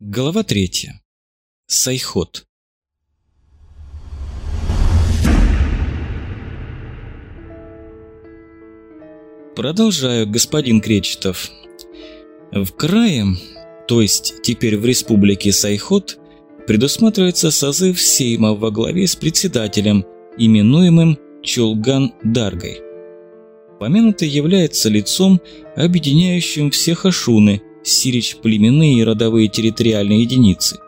Глава третья. Сайхот. Продолжаю, господин Кречетов. В крае, то есть теперь в республике Сайхот, предусматривается созыв Сейма во главе с председателем, именуемым Чулган Даргой. Помянутый является лицом, объединяющим все хашуны – сирич племенные и родовые территориальные единицы.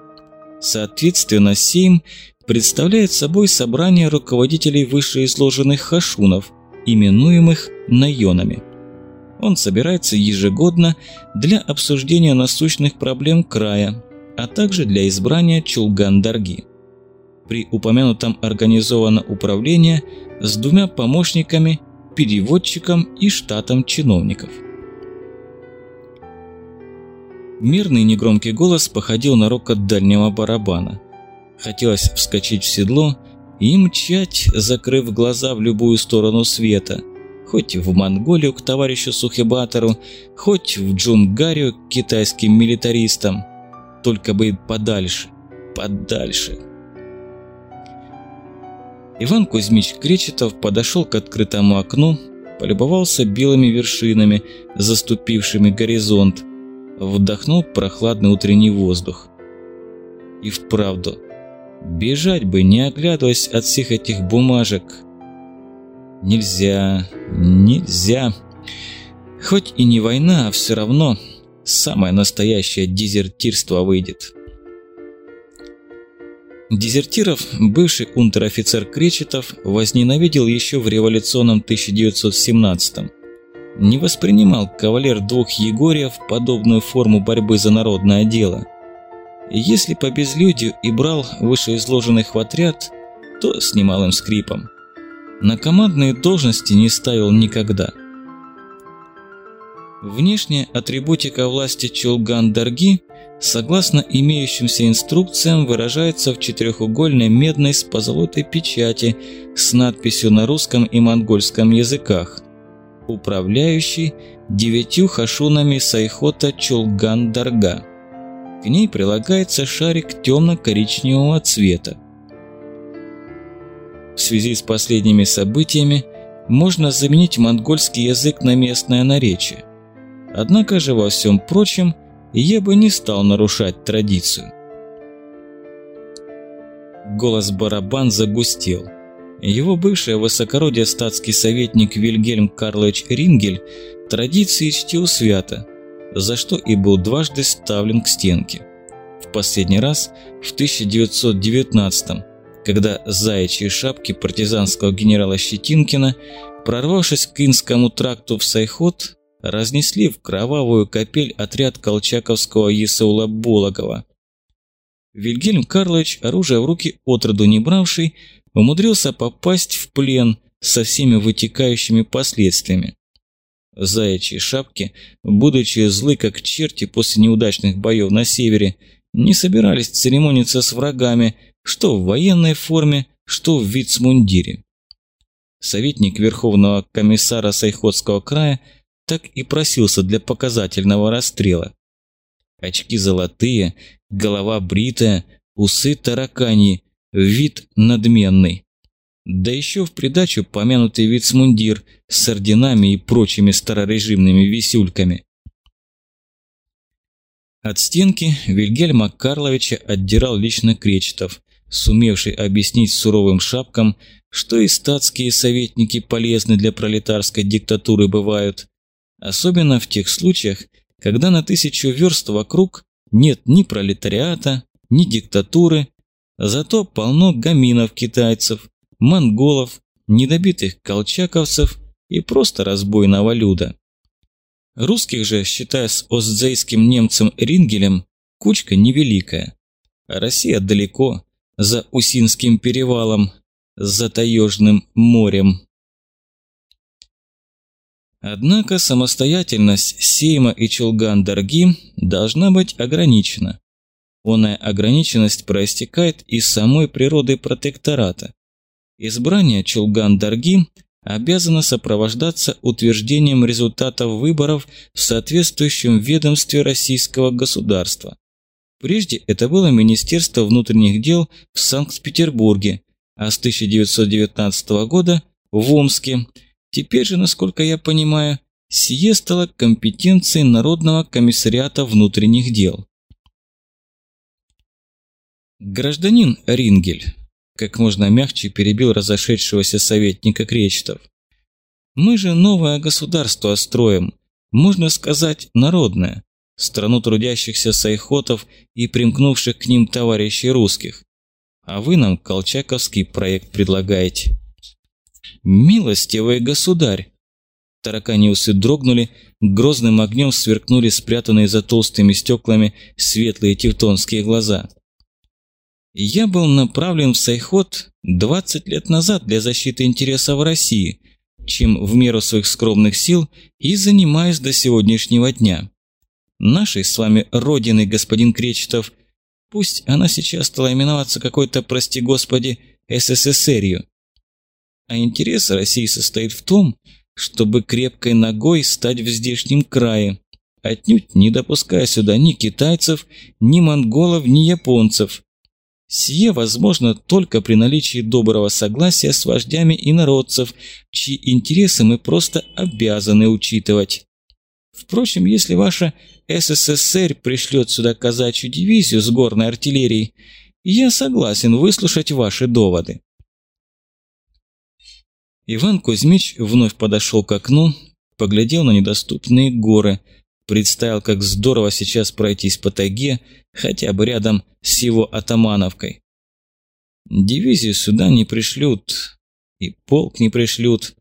Соответственно, Сейм представляет собой собрание руководителей вышеизложенных хашунов, именуемых найонами. Он собирается ежегодно для обсуждения насущных проблем края, а также для избрания Чулган-Дарги. При упомянутом организовано управление с двумя помощниками, переводчиком и штатом чиновников. Мирный негромкий голос походил на рокот дальнего барабана. Хотелось вскочить в седло и мчать, закрыв глаза в любую сторону света. Хоть в Монголию к товарищу Сухебатору, хоть в Джунгарию к китайским милитаристам. Только бы подальше, подальше. Иван Кузьмич Кречетов подошел к открытому окну, полюбовался белыми вершинами, заступившими горизонт, вдохнул прохладный утренний воздух. И вправду, бежать бы, не оглядываясь от всех этих бумажек. Нельзя, нельзя. Хоть и не война, а все равно самое настоящее дезертирство выйдет. Дезертиров бывший унтер-офицер Кречетов возненавидел еще в революционном 1917 -м не воспринимал кавалер двух Егорьев подобную форму борьбы за народное дело. Если по безлюдью и брал вышеизложенных в отряд, то с немалым скрипом. На командные должности не ставил никогда. Внешняя атрибутика власти Чулган-Дарги, согласно имеющимся инструкциям, выражается в четырехугольной медной с позолотой печати с надписью на русском и монгольском языках – управляющий девятью хашунами Сайхота Чулган-Дарга. К ней прилагается шарик темно-коричневого цвета. В связи с последними событиями можно заменить монгольский язык на местное наречие. Однако же во всем прочем я бы не стал нарушать традицию. Голос барабан загустел. Его бывший высокородие статский советник Вильгельм Карлович Рингель традиции чтил свято, за что и был дважды ставлен к стенке. В последний раз в 1919 когда заячьи шапки партизанского генерала Щетинкина, прорвавшись к Инскому тракту в Сайхот, разнесли в кровавую капель отряд колчаковского Есаула Бологова. Вильгельм Карлович, оружие в руки отроду не бравший, умудрился попасть в плен со всеми вытекающими последствиями. Заячьи шапки, будучи злы как черти после неудачных боев на севере, не собирались церемониться с врагами, что в военной форме, что в вицмундире. Советник Верховного комиссара Сайходского края так и просился для показательного расстрела. Очки золотые, голова бритая, усы тараканьи, вид надменный. Да еще в придачу помянутый вицмундир с орденами и прочими старорежимными висюльками. От стенки Вильгельма Карловича отдирал лично Кречетов, сумевший объяснить суровым шапкам, что и статские советники полезны для пролетарской диктатуры бывают, особенно в тех случаях, когда на тысячу верст вокруг нет ни пролетариата, ни диктатуры, Зато полно гаминов китайцев, монголов, недобитых колчаковцев и просто разбойного люда. Русских же, считая с остзейским немцем Рингелем, кучка невеликая. А Россия далеко, за Усинским перевалом, за Таежным морем. Однако самостоятельность Сейма и Чулган-Дарги должна быть ограничена. Оная ограниченность проистекает из самой природы протектората. Избрание Чулган-Дарги обязано сопровождаться утверждением результатов выборов в соответствующем ведомстве российского государства. Прежде это было Министерство внутренних дел в Санкт-Петербурге, а с 1919 года в Омске. Теперь же, насколько я понимаю, сие стало компетенцией Народного комиссариата внутренних дел. Гражданин Рингель, как можно мягче перебил разошедшегося советника Кречетов. Мы же новое государство строим, можно сказать, народное страну трудящихся сайхотов и примкнувших к ним товарищей русских. А вы нам колчаковский проект предлагаете. Милостивый государь! Тараканиусы дрогнули, грозным огнем сверкнули спрятанные за толстыми стеклами светлые тевтонские глаза. Я был направлен в Сайхот 20 лет назад для защиты интересов России, чем в меру своих скромных сил и занимаюсь до сегодняшнего дня нашей с вами родины, господин Кречетов. Пусть она сейчас стала именоваться какой-то, прости господи, СССРью. А интерес России состоит в том, чтобы крепкой ногой стать в здешнем крае, отнюдь не допуская сюда ни китайцев, ни монголов, ни японцев. Сие возможно только при наличии доброго согласия с вождями и народцев, чьи интересы мы просто обязаны учитывать. Впрочем, если ваша СССР пришлет сюда казачью дивизию с горной артиллерией, я согласен выслушать ваши доводы. Иван Кузьмич вновь подошел к окну, поглядел на недоступные горы, представил, как здорово сейчас пройтись по тайге, хотя бы рядом с его атамановкой. Дивизию сюда не пришлют, и полк не пришлют,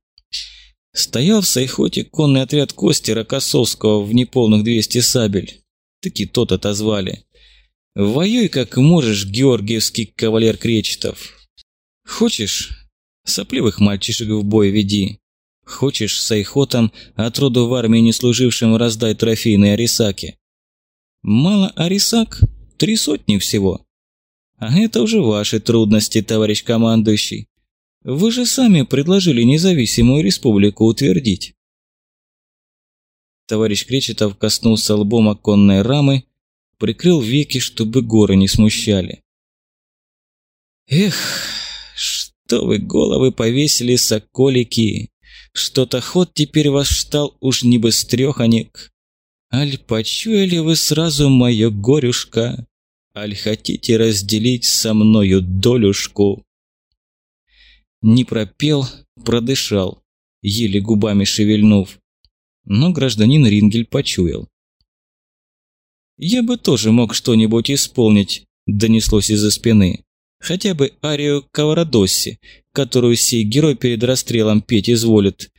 Стоял в Сайхоте конный отряд Кости Рокоссовского в неполных 200 сабель. Таки тот отозвали. Воюй как можешь, георгиевский кавалер Кречетов. Хочешь, сопливых мальчишек в бой веди. Хочешь, с Айхотом, отроду в армии не служившим, раздай трофейные арисаки. Мало арисак? Три сотни всего. А это уже ваши трудности, товарищ командующий. Вы же сами предложили независимую республику утвердить. Товарищ Кречетов коснулся лбом оконной рамы, прикрыл веки, чтобы горы не смущали. Эх, что вы головы повесили, соколики! Что-то ход теперь ваш стал уж не быстрёханик. Аль почуяли вы сразу моё горюшка, Аль хотите разделить со мною долюшку? Не пропел, продышал, еле губами шевельнув. Но гражданин Рингель почуял. «Я бы тоже мог что-нибудь исполнить», – донеслось из-за спины. «Хотя бы арию Каварадосси, которую сей герой перед расстрелом петь изволит.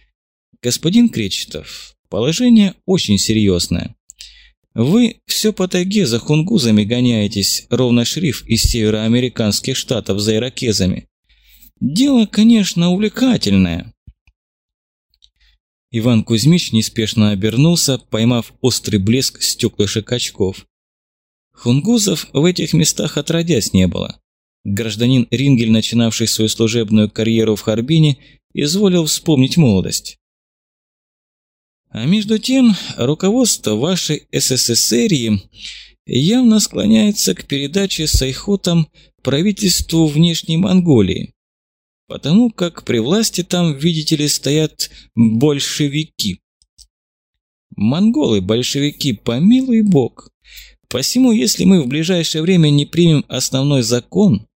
Господин Кречетов, положение очень серьезное. Вы все по тайге за хунгузами гоняетесь, ровно шриф из североамериканских штатов за иракезами. Дело, конечно, увлекательное. Иван Кузьмич неспешно обернулся, поймав острый блеск стеклышек очков. Хунгузов в этих местах отродясь не было. Гражданин Рингель, начинавший свою служебную карьеру в Харбине, изволил вспомнить молодость. А между тем, руководство вашей СССР явно склоняется к передаче с Айхотом правительству внешней Монголии, Потому как при власти там, видите ли, стоят большевики. Монголы-большевики, помилуй бог. Посему, если мы в ближайшее время не примем основной закон,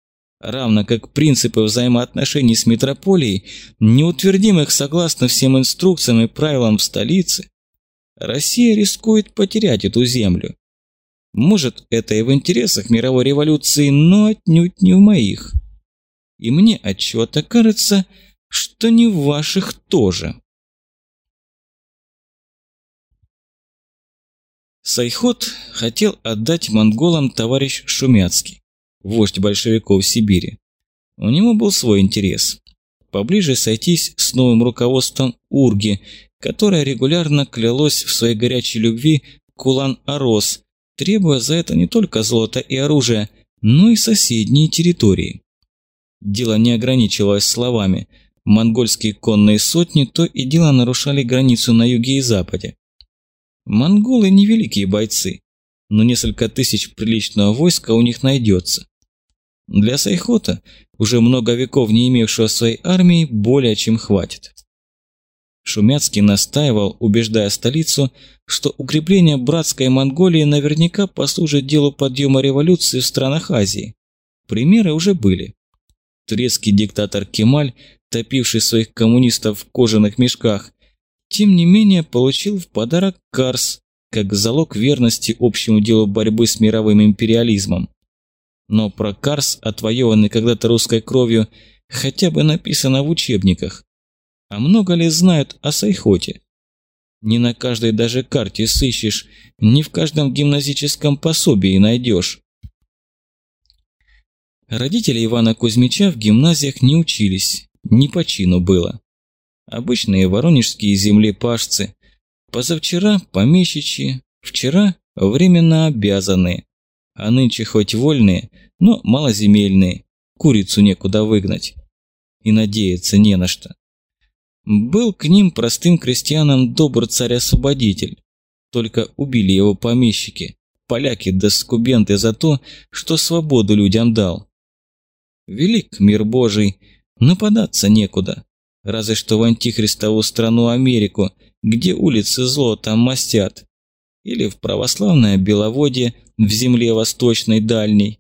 равно как принципы взаимоотношений с метрополией, не утвердим их согласно всем инструкциям и правилам в столице, Россия рискует потерять эту землю. Может, это и в интересах мировой революции, но отнюдь не в моих и мне отчего-то кажется, что не в ваших тоже. Сайхот хотел отдать монголам товарищ Шумяцкий, вождь большевиков Сибири. У него был свой интерес. Поближе сойтись с новым руководством Урги, которое регулярно клялось в своей горячей любви к Улан-Арос, требуя за это не только золото и оружие, но и соседние территории. Дело не ограничивалось словами. Монгольские конные сотни то и дело нарушали границу на юге и западе. Монголы невеликие бойцы, но несколько тысяч приличного войска у них найдется. Для Сайхота, уже много веков не имевшего своей армии, более чем хватит. Шумяцкий настаивал, убеждая столицу, что укрепление братской Монголии наверняка послужит делу подъема революции в странах Азии. Примеры уже были. Турецкий диктатор Кемаль, топивший своих коммунистов в кожаных мешках, тем не менее получил в подарок Карс, как залог верности общему делу борьбы с мировым империализмом. Но про Карс, отвоеванный когда-то русской кровью, хотя бы написано в учебниках. А много ли знают о Сайхоте? Не на каждой даже карте сыщешь, не в каждом гимназическом пособии найдешь. Родители Ивана Кузьмича в гимназиях не учились, не по чину было. Обычные воронежские землепашцы, позавчера помещичьи, вчера временно обязанные, а нынче хоть вольные, но малоземельные, курицу некуда выгнать. И надеяться не на что. Был к ним простым крестьянам добр царь-освободитель. Только убили его помещики, поляки да скубенты за то, что свободу людям дал. Велик мир Божий, нападаться некуда. Разве что в антихристову страну Америку, где улицы золотом мастят. Или в православное Беловодье в земле восточной дальней.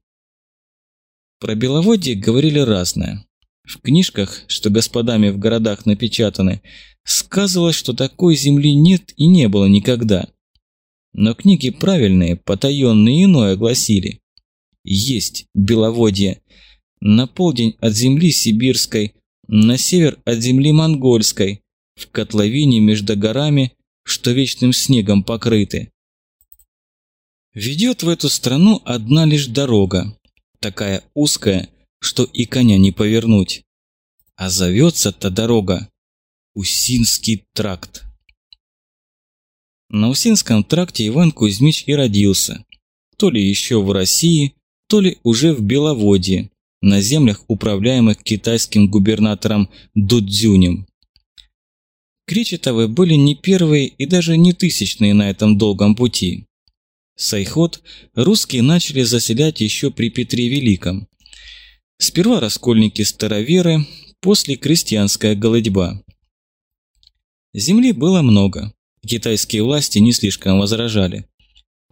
Про Беловодье говорили разное. В книжках, что господами в городах напечатаны, сказывалось, что такой земли нет и не было никогда. Но книги правильные, потаенные иное гласили. Есть Беловодье. На полдень от земли сибирской, на север от земли монгольской, в котловине между горами, что вечным снегом покрыты. Ведет в эту страну одна лишь дорога, такая узкая, что и коня не повернуть. А зовется-то дорога Усинский тракт. На Усинском тракте Иван Кузьмич и родился. То ли еще в России, то ли уже в Беловодье, на землях, управляемых китайским губернатором Дудзюнем. Кречетовы были не первые и даже не тысячные на этом долгом пути. Сайхот русские начали заселять еще при Петре Великом, Сперва раскольники-староверы, после крестьянская голодьба. Земли было много, китайские власти не слишком возражали.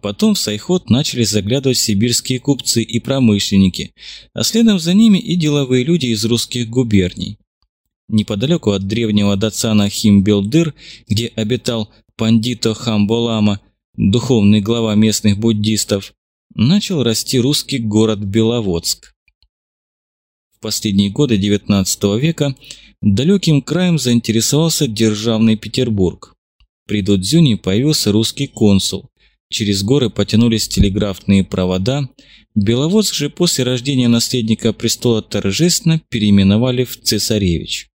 Потом в Сайхот начали заглядывать сибирские купцы и промышленники, а следом за ними и деловые люди из русских губерний. Неподалеку от древнего Дацана Химбелдыр, где обитал Пандито Хамболама, духовный глава местных буддистов, начал расти русский город Беловодск последние годы XIX века далеким краем заинтересовался державный Петербург. При Дудзюне появился русский консул. Через горы потянулись телеграфные провода. Беловодск же после рождения наследника престола торжественно переименовали в Цесаревич.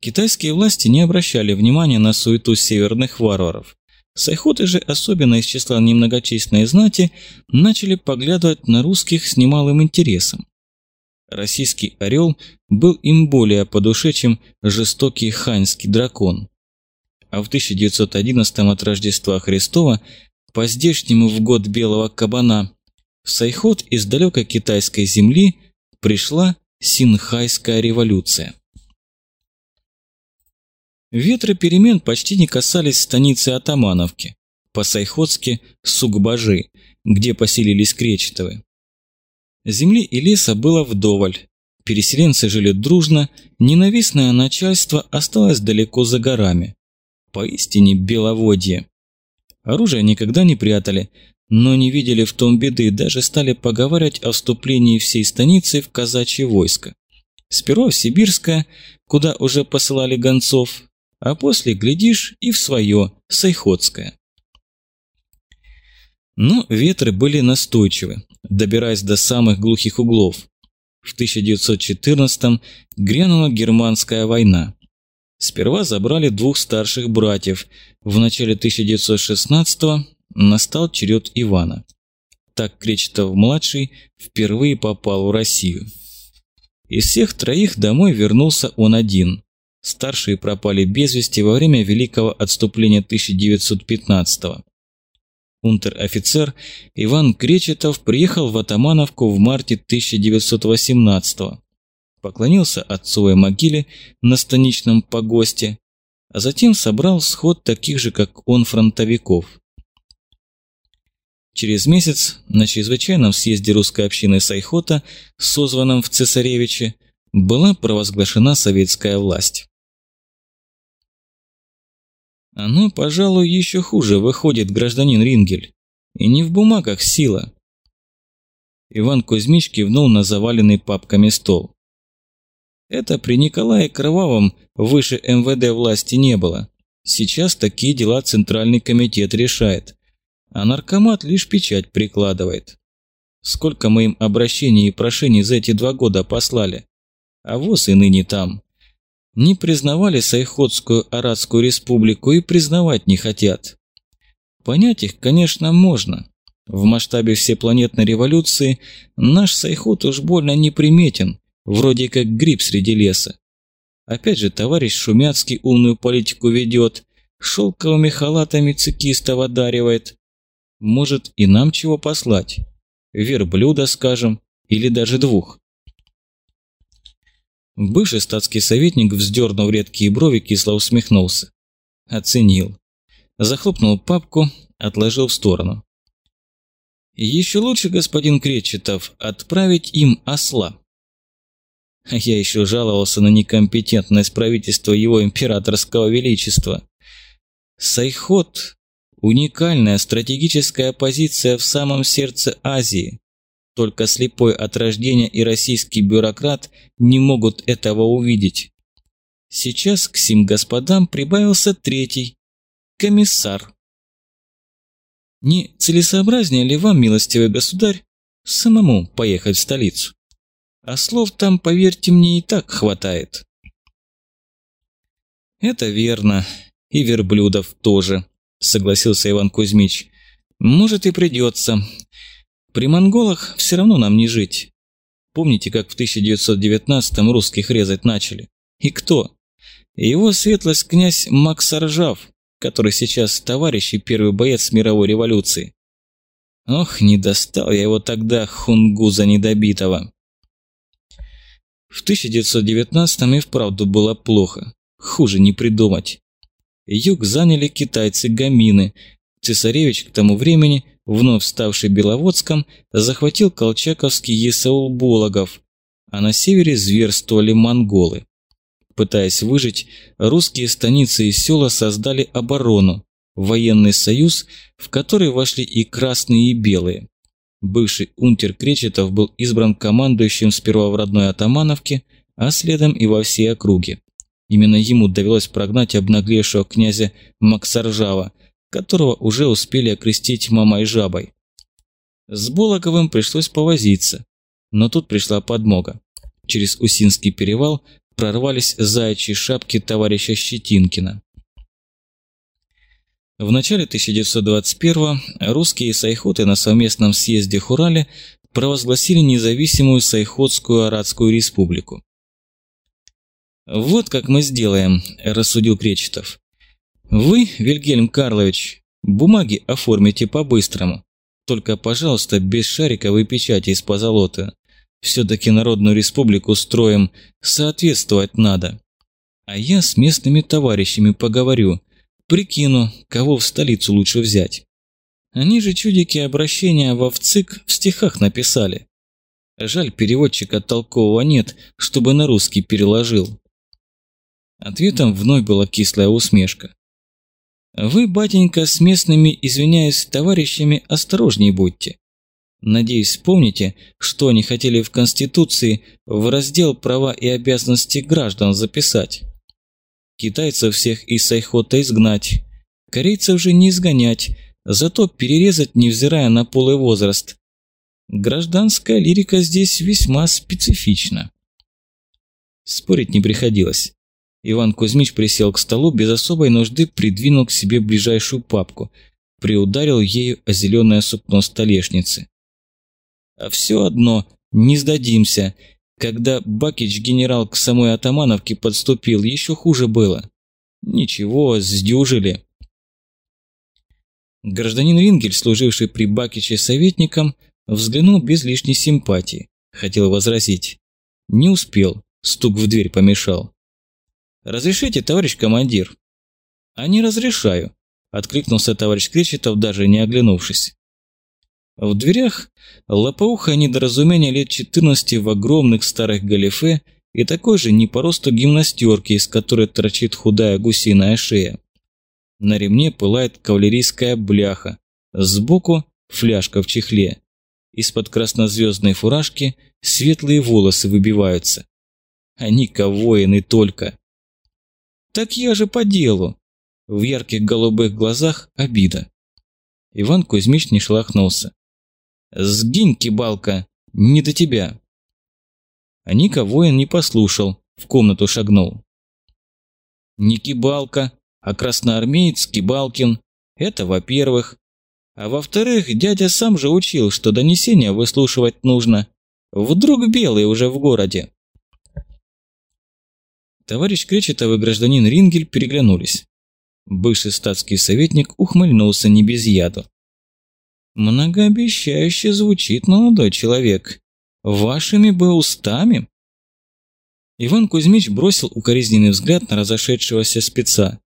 Китайские власти не обращали внимания на суету северных варваров. Сайхоты же, особенно из числа немногочисленной знати, начали поглядывать на русских с немалым интересом. Российский орел был им более по душе, чем жестокий ханьский дракон. А в 1911 от Рождества Христова, по здешнему в год белого кабана, в Сайхот из далекой китайской земли пришла Синхайская революция. Ветры перемен почти не касались станицы Атамановки, по-сайхотски Сугбажи, где поселились Кречетовы. Земли и леса было вдоволь. Переселенцы жили дружно, ненавистное начальство осталось далеко за горами. Поистине беловодье. Оружие никогда не прятали, но не видели в том беды, даже стали поговаривать о вступлении всей станицы в казачье войско. Сперва в Сибирское, куда уже посылали гонцов, а после, глядишь, и в свое, Сайходское. Но ветры были настойчивы, добираясь до самых глухих углов. В 1914-м грянула германская война. Сперва забрали двух старших братьев. В начале 1916-го настал черед Ивана. Так Кречетов-младший впервые попал в Россию. Из всех троих домой вернулся он один. Старшие пропали без вести во время Великого отступления 1915 -го. Унтер-офицер Иван Кречетов приехал в Атамановку в марте 1918 -го. Поклонился отцовой могиле на станичном погосте, а затем собрал сход таких же, как он, фронтовиков. Через месяц на чрезвычайном съезде русской общины Сайхота, созванном в Цесаревиче, была провозглашена советская власть. Оно, пожалуй, еще хуже выходит, гражданин Рингель. И не в бумагах сила. Иван Кузьмич кивнул на заваленный папками стол. Это при Николае Кровавом выше МВД власти не было. Сейчас такие дела Центральный комитет решает. А наркомат лишь печать прикладывает. Сколько мы им обращений и прошений за эти два года послали. А воз и ныне там не признавали Сайходскую Арадскую республику и признавать не хотят. Понять их, конечно, можно. В масштабе всепланетной революции наш Сайход уж больно неприметен, вроде как гриб среди леса. Опять же, товарищ Шумяцкий умную политику ведет, шелковыми халатами цикистов одаривает. Может, и нам чего послать? Верблюда, скажем, или даже двух. Бывший статский советник, вздернув редкие брови, кисло усмехнулся. Оценил. Захлопнул папку, отложил в сторону. «Еще лучше, господин Кречетов, отправить им осла». Я еще жаловался на некомпетентность правительства его императорского величества. Сайхот – уникальная стратегическая позиция в самом сердце Азии. Только слепой от рождения и российский бюрократ не могут этого увидеть. Сейчас к сим господам прибавился третий – комиссар. Не целесообразнее ли вам, милостивый государь, самому поехать в столицу? А слов там, поверьте мне, и так хватает. Это верно, и верблюдов тоже, согласился Иван Кузьмич. Может и придется. При монголах все равно нам не жить. Помните, как в 1919-м русских резать начали? И кто? Его светлость князь Макс Ржав, который сейчас товарищ и первый боец мировой революции. Ох, не достал я его тогда, хунгуза недобитого. В 1919-м и вправду было плохо. Хуже не придумать. Юг заняли китайцы-гамины. Цесаревич к тому времени вновь ставший Беловодском, захватил колчаковский Есаул Бологов, а на севере зверствовали монголы. Пытаясь выжить, русские станицы и села создали оборону, военный союз, в который вошли и красные, и белые. Бывший унтер Кречетов был избран командующим сперва в родной Атамановке, а следом и во всей округе. Именно ему довелось прогнать обнаглевшего князя Максаржава, которого уже успели окрестить мамой жабой. С Булаковым пришлось повозиться, но тут пришла подмога. Через Усинский перевал прорвались заячьи шапки товарища Щетинкина. В начале 1921-го русские сайхоты на совместном съезде Хурале провозгласили независимую Сайходскую Арадскую республику. «Вот как мы сделаем», – рассудил Кречетов. Вы, Вильгельм Карлович, бумаги оформите по-быстрому. Только, пожалуйста, без шариковой печати из позолота. Все-таки Народную Республику строим, соответствовать надо. А я с местными товарищами поговорю, прикину, кого в столицу лучше взять. Они же чудики обращения во ВЦИК в стихах написали. Жаль, переводчика толкового нет, чтобы на русский переложил. Ответом вновь была кислая усмешка. Вы, батенька, с местными, извиняюсь, товарищами, осторожней будьте. Надеюсь, помните, что они хотели в Конституции в раздел «Права и обязанности граждан» записать. Китайцев всех из Сайхота изгнать, корейцев же не изгонять, зато перерезать, невзирая на пол и возраст. Гражданская лирика здесь весьма специфична. Спорить не приходилось. Иван Кузьмич присел к столу, без особой нужды придвинул к себе ближайшую папку, приударил ею о зеленое сукно столешницы. А все одно, не сдадимся. Когда Бакич генерал к самой Атамановке подступил, еще хуже было. Ничего, сдюжили. Гражданин Рингель, служивший при Бакиче советником, взглянул без лишней симпатии. Хотел возразить. Не успел, стук в дверь помешал. «Разрешите, товарищ командир?» «А не разрешаю», – откликнулся товарищ Кречетов, даже не оглянувшись. В дверях лопоухое недоразумение лет 14 в огромных старых галифе и такой же не по росту гимнастерки, из которой торчит худая гусиная шея. На ремне пылает кавалерийская бляха, сбоку фляжка в чехле. Из-под краснозвездной фуражки светлые волосы выбиваются. Они-ка воины только. «Так я же по делу!» В ярких голубых глазах обида. Иван Кузьмич не шелохнулся. «Сгинь, кибалка! Не до тебя!» А Ника воин не послушал, в комнату шагнул. «Не кибалка, а красноармеец Кибалкин. Это во-первых. А во-вторых, дядя сам же учил, что донесения выслушивать нужно. Вдруг белые уже в городе?» Товарищ Кречетов и гражданин Рингель переглянулись. Бывший статский советник ухмыльнулся не без яду. «Многообещающе звучит, молодой человек. Вашими бы устами?» Иван Кузьмич бросил укоризненный взгляд на разошедшегося спеца.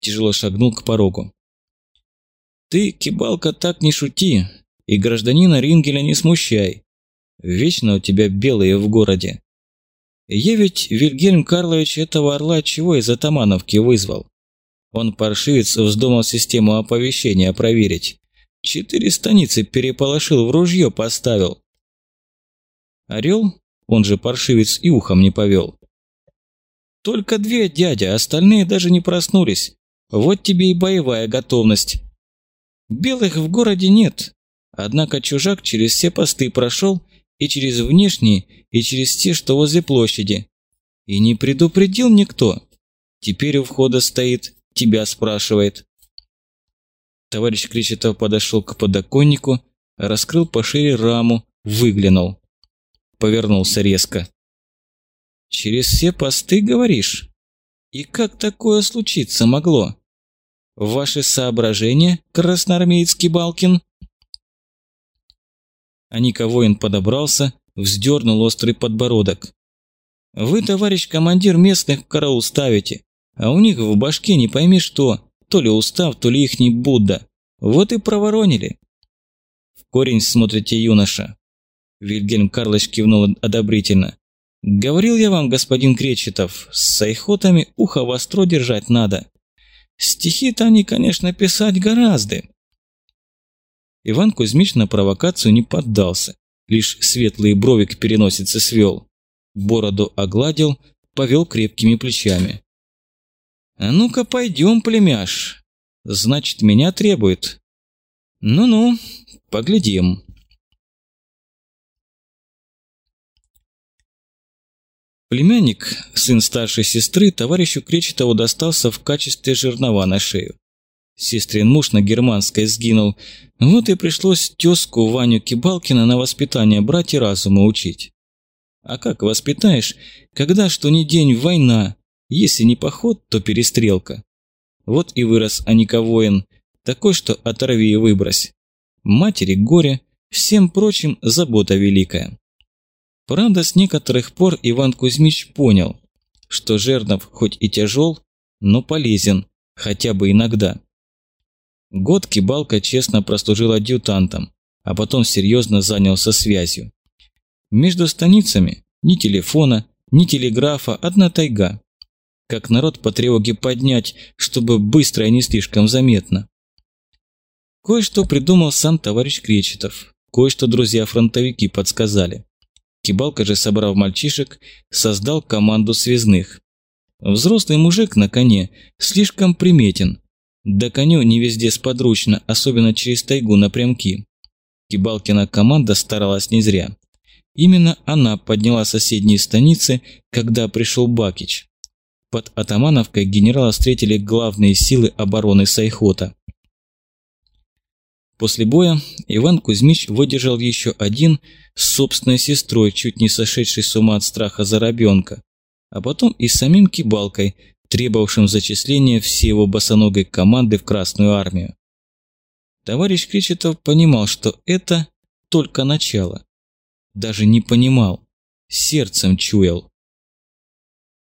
Тяжело шагнул к порогу. «Ты, кибалка, так не шути, и гражданина Рингеля не смущай. Вечно у тебя белые в городе. Я ведь Вильгельм Карлович этого орла чего из Атамановки вызвал? Он, паршивец, вздумал систему оповещения проверить. Четыре станицы переполошил, в ружье поставил. Орел, он же паршивец, и ухом не повел. Только две, дядя, остальные даже не проснулись. Вот тебе и боевая готовность. Белых в городе нет. Однако чужак через все посты прошел и через внешние, и через те, что возле площади. И не предупредил никто. Теперь у входа стоит, тебя спрашивает. Товарищ Кречетов подошел к подоконнику, раскрыл пошире раму, выглянул. Повернулся резко. «Через все посты, говоришь? И как такое случиться могло? Ваши соображения, красноармеец Балкин?» Аника воин подобрался, вздернул острый подбородок. «Вы, товарищ командир, местных караул ставите, а у них в башке не пойми что, то ли устав, то ли ихний Будда. Вот и проворонили». «В корень смотрите, юноша». Вильгельм Карлович кивнул одобрительно. «Говорил я вам, господин Кречетов, с сайхотами ухо востро держать надо. Стихи-то они, конечно, писать гораздо, Иван Кузьмич на провокацию не поддался, лишь светлые брови к переносице свел. Бороду огладил, повел крепкими плечами. «А ну-ка пойдем, племяш. Значит, меня требует. Ну-ну, поглядим». Племянник, сын старшей сестры, товарищу Кречетову достался в качестве жернова на шею. Сестрин муж на германской сгинул. Вот и пришлось тезку Ваню Кибалкина на воспитание брать и разума учить. А как воспитаешь, когда что ни день война, если не поход, то перестрелка. Вот и вырос Аника воин, такой, что оторви и выбрось. Матери горе, всем прочим забота великая. Правда, с некоторых пор Иван Кузьмич понял, что жернов хоть и тяжел, но полезен, хотя бы иногда. Год Кибалка честно прослужил адъютантом, а потом серьезно занялся связью. Между станицами ни телефона, ни телеграфа, одна тайга. Как народ по тревоге поднять, чтобы быстро и не слишком заметно. Кое-что придумал сам товарищ Кречетов, кое-что друзья-фронтовики подсказали. Кибалка же, собрав мальчишек, создал команду связных. Взрослый мужик на коне слишком приметен, да коню не везде сподручно, особенно через тайгу напрямки. Кибалкина команда старалась не зря. Именно она подняла соседние станицы, когда пришел Бакич. Под Атамановкой генерала встретили главные силы обороны Сайхота. После боя Иван Кузьмич выдержал еще один с собственной сестрой, чуть не сошедший с ума от страха за ребенка, а потом и самим Кибалкой, требовавшим зачисления всей его босоногой команды в Красную Армию. Товарищ Кречетов понимал, что это только начало. Даже не понимал, сердцем чуял.